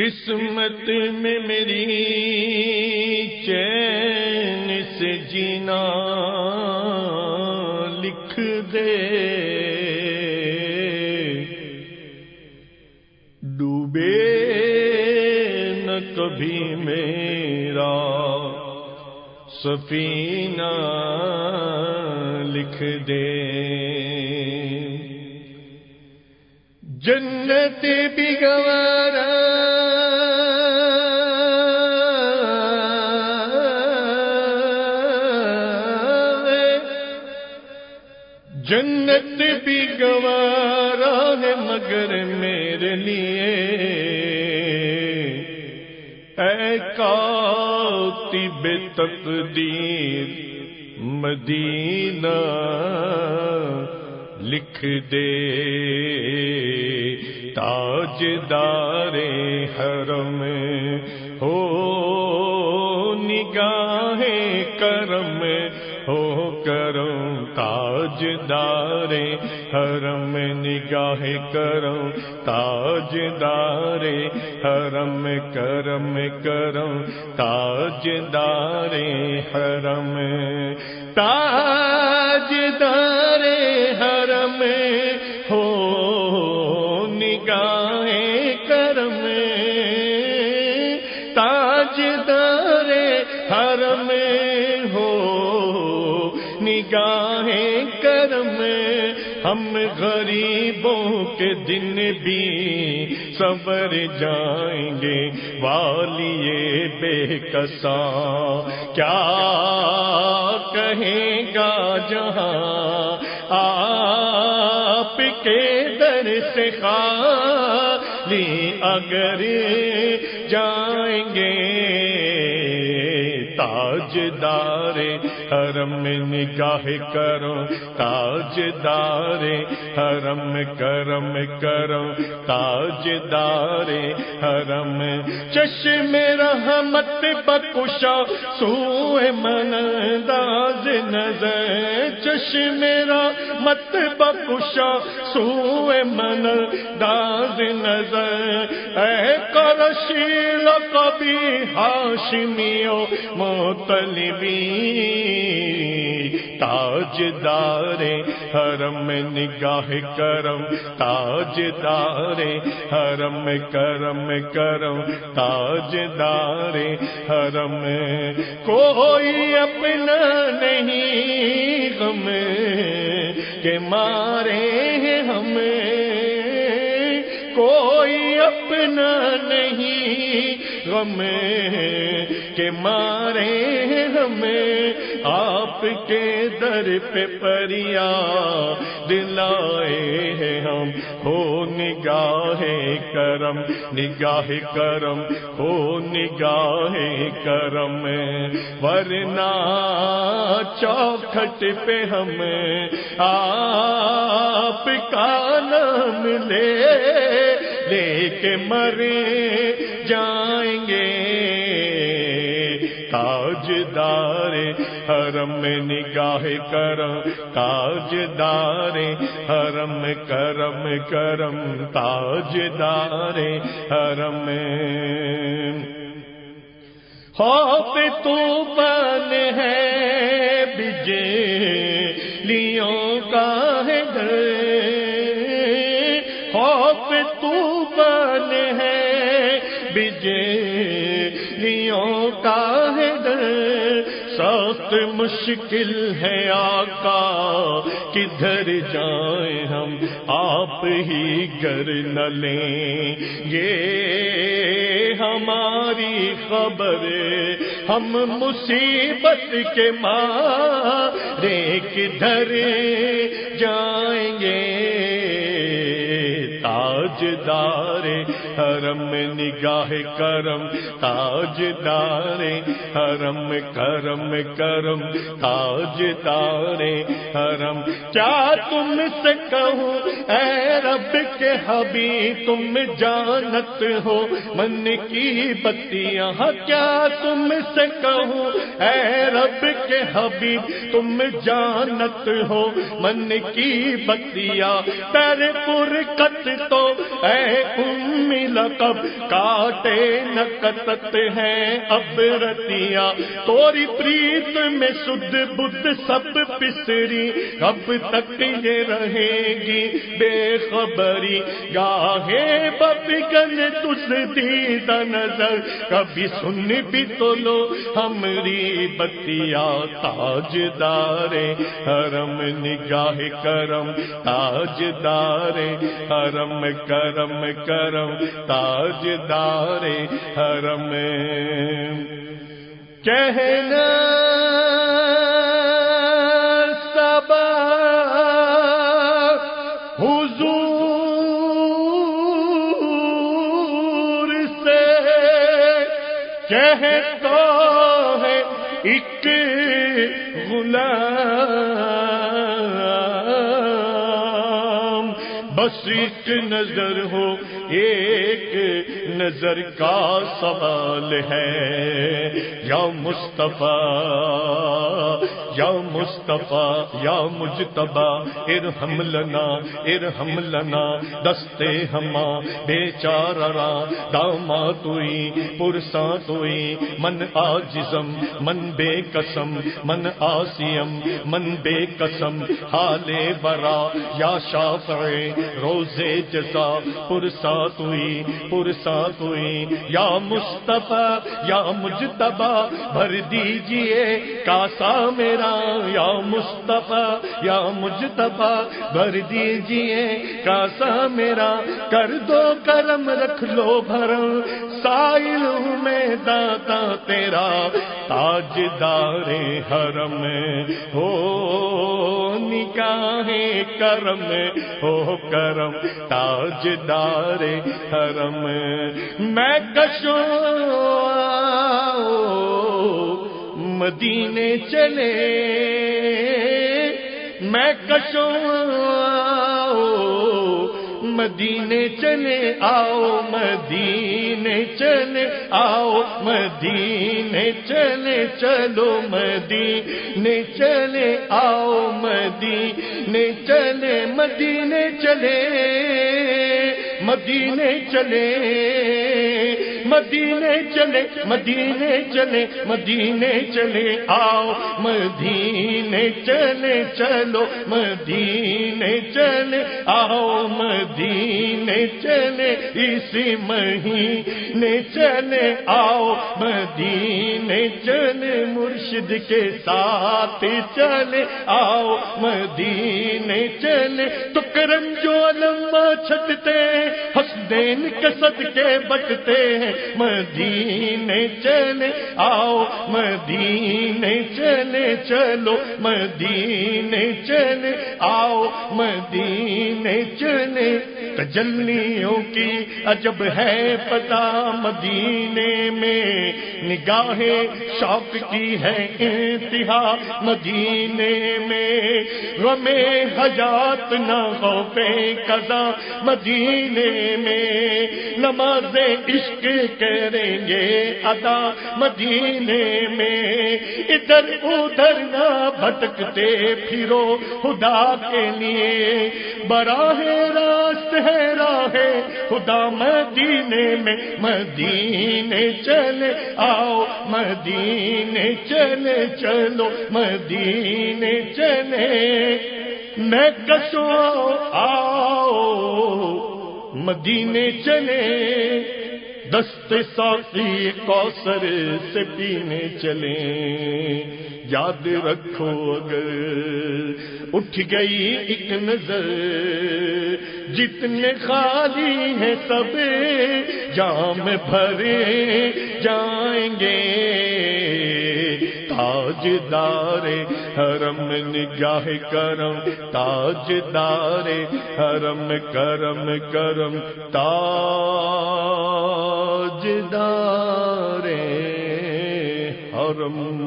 قسمت میں میری چین سے جینا لکھ دے۔ ڈوبے نہ کبھی میرا سفینہ لکھ دے۔ جنت بھی گوارا جنت بھی گوارا ہے مگر میرے لیے۔ اے کاتب تقدیر، مدینہ لکھ دے۔ تاج دار حرم تاج دار حرم نگاہ کرم تاج دار حرم کرم کرم تاج دار حرم تاج ہم غریبوں کے دن بھی صبر جائیں گے، والیے بے کسا کیا کہیں گا جہاں آپ کے در سے خالی اگر جائیں گے؟ تاج دار حرم نگاہ کرو تاج دار حرم کرم کرو تاج دار حرم چشم رحمت بکشا سوئے من داز نظر، چشم رحمت مت بکشا سوئے من داز نظر۔ اے کرشیل کبھی ہاشمیو موتلبی تاج دار حرم نگاہ کرم تاج دار حرم کرم کرم تاج دار حرم کوئی اپنا نہیں، غم کہ مارے ہیں ہمیں کوئی اپنا نہیں۔ غم کے مارے ہمیں آپ کے در پہ پریا دلائے ہیں ہم ہو نگاہ کرم نگاہ کرم، ہو نگاہ کرم، ورنہ چوکھٹ پہ ہم آپ کا نام لے لے کے مرے جائیں گے۔ تاج دار حرم نگاہ کرم تاج دار حرم کرم کرم تاج دار حرم خوف تو بن ہے بجے لیوں کا بجے لیوں کا ہے ڈر سخت مشکل ہے آقا، کدھر جائیں ہم؟ آپ ہی گر نہ لیں۔ گے ہماری خبر ہم مصیبت کے مارے کدھر جائیں گے؟ تاج دار حرم نگاہ کرم تاج دار حرم کرم کرم تاج دار حرم۔ کیا تم سے کہوں، اے رب کے حبیب، تم جانت ہو، من کی بتیاں۔ ہاں، کیا تم سے کہوں، اے رب کے حبیب، تم جانت ہو، من کی بتیاں۔ تیرے پر کت تو اے ام لقب کاٹے نکتت ہیں اب رتیا توری پریت میں سد بدھ سب پسری اب تک یہ رہے گی بے خبری۔ گاہے ببگن تس دید نظر، کبھی سن بھی تو لو ہمری بتیا تاج دارے حرم نگاہ کرم تاج دارے حرم کرم کرم تاج دارے حرم کہنا سب حضور سے کہتا ہے ایک غلام بس نظر ہو یہ نظر کا سوال ہے۔ یا مصطفیٰ یا مصطفیٰ، یا مجتبا ارحم لنا ارحم لنا دستے ہما، بے چارا داما توئی پرسا توئی، من آجزم من بے قسم، من آسیم من بے قسم، حال برا، یا شافع، روزے جزا پرسا توئی پرسا توئی یا مصطفیٰ، یا مجتبا بھر دیجیے کاسا میرا۔ یا مصطفیٰ، یا مجتبا بھر دیجیے کاسا میرا۔ کر دو کرم، رکھ لو بھرم سائل میں داتا تیرا۔ تاج دار حرم ہو نکاح کرم ہو، کرم۔ تاج دار حرم میں کشوں مدینے چلے، میں کشوں مدینے چلے، آؤ مدینے چلے، آؤ مدینے چلے، چلو مدینے چلے، آؤ مدینے چلے مدینے چلے۔ مدینے چلے۔ مدینے چلے مدینے چلے مدینے چلے آؤ، مدینے چلے چلو، مدینے چلے آؤ، مدینے چلے اسی مہینے چلے آؤ، مدینے چلے مرشد کے ساتھ چلے آؤ، مدینے چلے۔ تو کرم جو لمبا چھٹتے حسدین کے صدقے بٹتے ہیں مدینے چلے آؤ، مدینے چلے چلو، مدینے چلے آؤ، مدینے چلے۔ تجلیوں کی عجب ہے پتا مدینے میں نگاہ شوق کی ہے انتہا۔ مدینے میں غمے حجات نہ خوفے قضا۔ مدینے میں نماز عشق کریں گے ادا مدینے میں۔ ادھر ادھر نہ بھٹکتے پھرو خدا کے لیے۔ براہ راست ہے راہ خدا مدینے میں۔ مدینے چلے آؤ، مدینے چلے چلو، مدینے چلے۔ میں کسو آؤ، مدینے چلے۔ دست ساقی کوثر سے پینے چلے۔ یاد رکھو اگر اٹھ گئی ایک نظر، جتنے خالی ہیں سب جام بھرے جائیں گے۔ تاج دار حرم نگاہ کرم تاج دار حرم کرم کرم تاج محمد